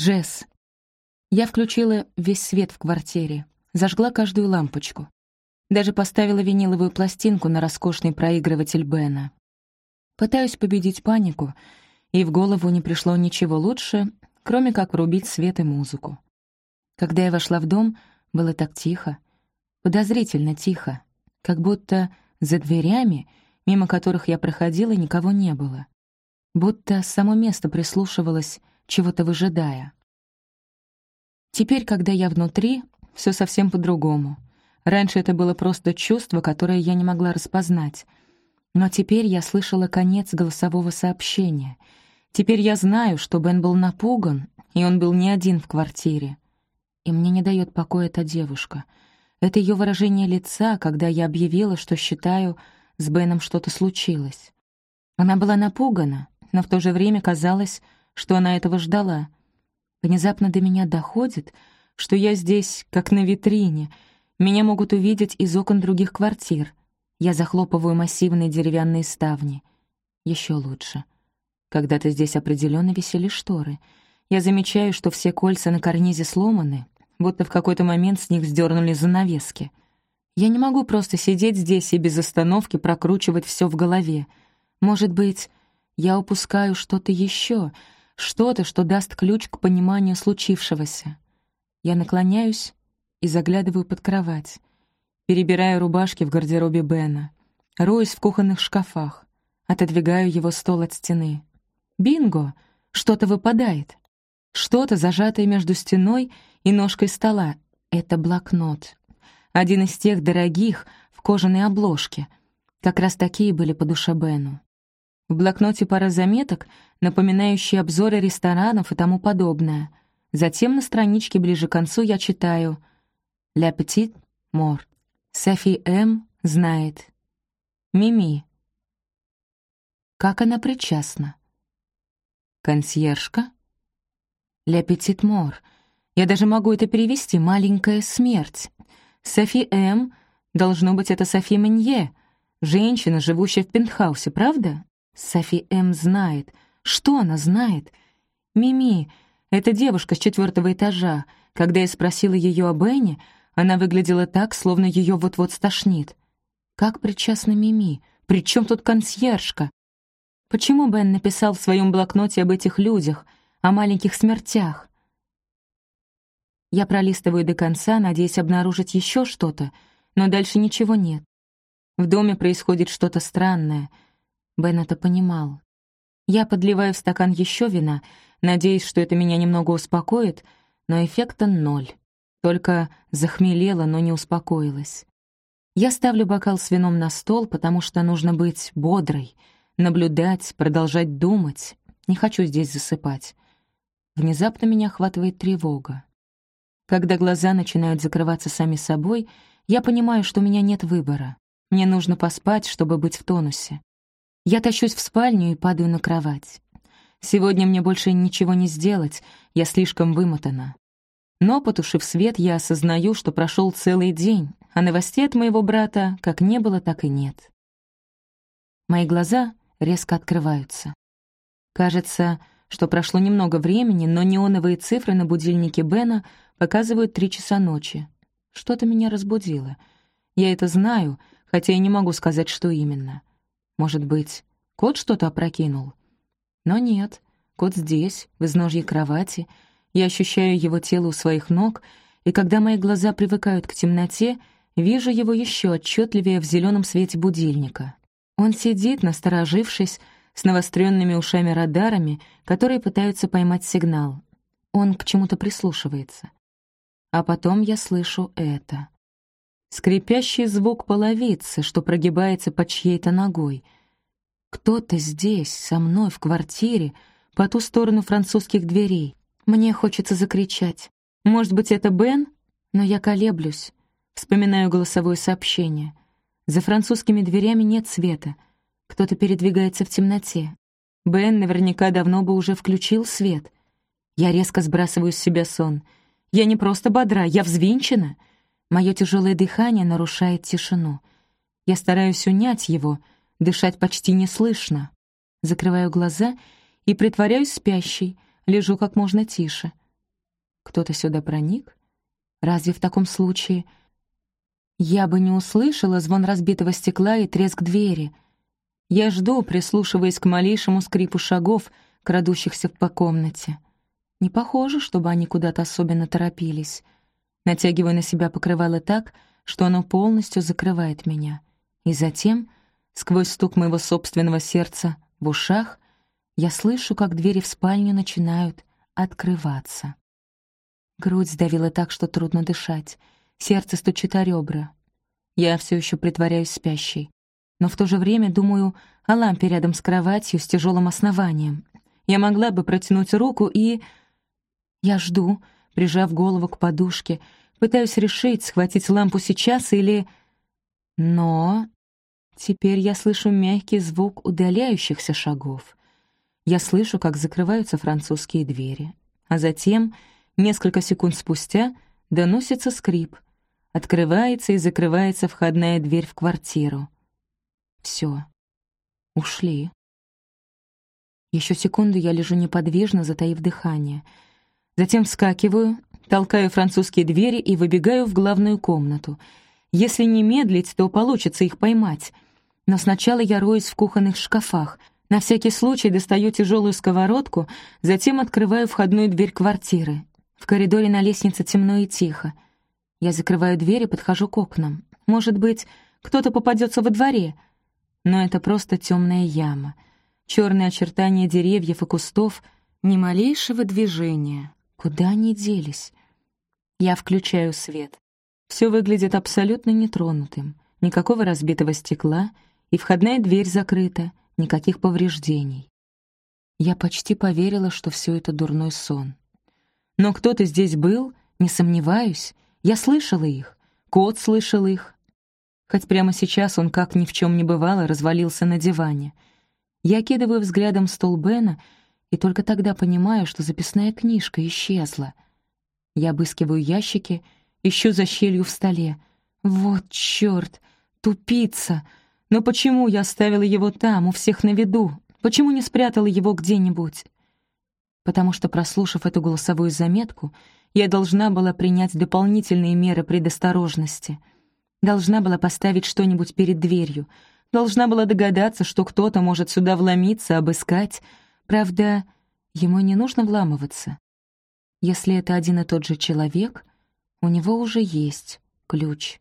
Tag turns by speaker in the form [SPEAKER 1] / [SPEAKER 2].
[SPEAKER 1] Джесс. Я включила весь свет в квартире, зажгла каждую лампочку. Даже поставила виниловую пластинку на роскошный проигрыватель Бена. Пытаюсь победить панику, и в голову не пришло ничего лучше, кроме как врубить свет и музыку. Когда я вошла в дом, было так тихо, подозрительно тихо, как будто за дверями, мимо которых я проходила, никого не было. Будто само место прислушивалось, чего-то выжидая. Теперь, когда я внутри, все совсем по-другому. Раньше это было просто чувство, которое я не могла распознать. Но теперь я слышала конец голосового сообщения. Теперь я знаю, что Бен был напуган, и он был не один в квартире. И мне не дает покоя эта девушка. Это ее выражение лица, когда я объявила, что считаю, с Беном что-то случилось. Она была напугана, но в то же время казалось, что она этого ждала. Внезапно до меня доходит, что я здесь, как на витрине. Меня могут увидеть из окон других квартир. Я захлопываю массивные деревянные ставни. Еще лучше. Когда-то здесь определенно висели шторы. Я замечаю, что все кольца на карнизе сломаны, будто в какой-то момент с них сдернули занавески. Я не могу просто сидеть здесь и без остановки прокручивать все в голове. Может быть, я упускаю что-то еще, что-то, что даст ключ к пониманию случившегося. Я наклоняюсь и заглядываю под кровать. Перебираю рубашки в гардеробе Бена. Роюсь в кухонных шкафах. Отодвигаю его стол от стены. Бинго! Что-то выпадает. Что-то, зажатое между стеной и ножкой стола. Это блокнот. Один из тех дорогих, в кожаной обложке. Как раз такие были по душе Бену. В блокноте пара заметок, напоминающие обзоры ресторанов и тому подобное — Затем на страничке ближе к концу я читаю «Ля Петит Мор». Софи М. знает. Мими. Как она причастна? Консьержка? Ля Петит Мор. Я даже могу это перевести «маленькая смерть». Софи М. Должно быть, это Софи Менье, женщина, живущая в пентхаусе, правда? Софи М. знает. Что она знает? Мими, эта девушка с четвертого этажа. Когда я спросила ее о Бене, она выглядела так, словно ее вот-вот стошнит. Как причастна Мими? Причем тут консьержка? Почему Бен написал в своем блокноте об этих людях, о маленьких смертях? Я пролистываю до конца, надеясь обнаружить еще что-то, но дальше ничего нет. В доме происходит что-то странное. Бен это понимал. Я подливаю в стакан еще вина надеясь, что это меня немного успокоит, но эффекта ноль. Только захмелела, но не успокоилась. Я ставлю бокал с вином на стол, потому что нужно быть бодрой, наблюдать, продолжать думать. Не хочу здесь засыпать. Внезапно меня охватывает тревога. Когда глаза начинают закрываться сами собой, я понимаю, что у меня нет выбора. Мне нужно поспать, чтобы быть в тонусе. Я тащусь в спальню и падаю на кровать. Сегодня мне больше ничего не сделать, я слишком вымотана. Но, потушив свет, я осознаю, что прошел целый день, а новостей от моего брата как не было, так и нет. Мои глаза резко открываются. Кажется, что прошло немного времени, но неоновые цифры на будильнике Бена показывают три часа ночи. Что-то меня разбудило. Я это знаю, хотя и не могу сказать, что именно. Может быть, кот что-то опрокинул? Но нет, кот здесь, в изножье кровати. Я ощущаю его тело у своих ног, и когда мои глаза привыкают к темноте, вижу его еще отчетливее в зеленом свете будильника. Он сидит, насторожившись, с навостренными ушами-радарами, которые пытаются поймать сигнал. Он к чему-то прислушивается. А потом я слышу это. Скрипящий звук половицы, что прогибается под чьей-то ногой — кто-то здесь, со мной, в квартире, по ту сторону французских дверей. Мне хочется закричать. Может быть, это Бен? Но я колеблюсь. Вспоминаю голосовое сообщение. За французскими дверями нет света. Кто-то передвигается в темноте. Бен наверняка давно бы уже включил свет. Я резко сбрасываю с себя сон. Я не просто бодра, я взвинчена. Мое тяжелое дыхание нарушает тишину. Я стараюсь унять его — Дышать почти не слышно. Закрываю глаза и притворяюсь спящей, лежу как можно тише. Кто-то сюда проник? Разве в таком случае я бы не услышала звон разбитого стекла и треск двери? Я жду, прислушиваясь к малейшему скрипу шагов, крадущихся по комнате. Не похоже, чтобы они куда-то особенно торопились. Натягиваю на себя покрывало так, что оно полностью закрывает меня. И затем, сквозь стук моего собственного сердца в ушах, я слышу, как двери в спальню начинают открываться. Грудь сдавила так, что трудно дышать. Сердце стучит о ребра. Я все еще притворяюсь спящей. Но в то же время думаю о лампе рядом с кроватью с тяжелым основанием. Я могла бы протянуть руку и... Я жду, прижав голову к подушке, пытаюсь решить, схватить лампу сейчас или... Но теперь я слышу мягкий звук удаляющихся шагов. Я слышу, как закрываются французские двери. А затем, несколько секунд спустя, доносится скрип. Открывается и закрывается входная дверь в квартиру. Все. Ушли. Еще секунду я лежу неподвижно, затаив дыхание. Затем вскакиваю, толкаю французские двери и выбегаю в главную комнату. Если не медлить, то получится их поймать. Но сначала я роюсь в кухонных шкафах — на всякий случай достаю тяжелую сковородку, затем открываю входную дверь квартиры. В коридоре на лестнице темно и тихо. Я закрываю дверь и подхожу к окнам. Может быть, кто-то попадется во дворе. Но это просто темная яма. Черные очертания деревьев и кустов, ни малейшего движения. Куда они делись? Я включаю свет. Все выглядит абсолютно нетронутым. Никакого разбитого стекла, и входная дверь закрыта, никаких повреждений. Я почти поверила, что все это дурной сон. Но кто-то здесь был, не сомневаюсь. Я слышала их, кот слышал их. Хоть прямо сейчас он, как ни в чем не бывало, развалился на диване. Я кидываю взглядом стол Бена и только тогда понимаю, что записная книжка исчезла. Я обыскиваю ящики, ищу за щелью в столе. Вот чёрт, тупица! Но почему я оставила его там, у всех на виду? Почему не спрятала его где-нибудь? Потому что, прослушав эту голосовую заметку, я должна была принять дополнительные меры предосторожности. Должна была поставить что-нибудь перед дверью. Должна была догадаться, что кто-то может сюда вломиться, обыскать. Правда, ему не нужно вламываться. Если это один и тот же человек, у него уже есть ключ.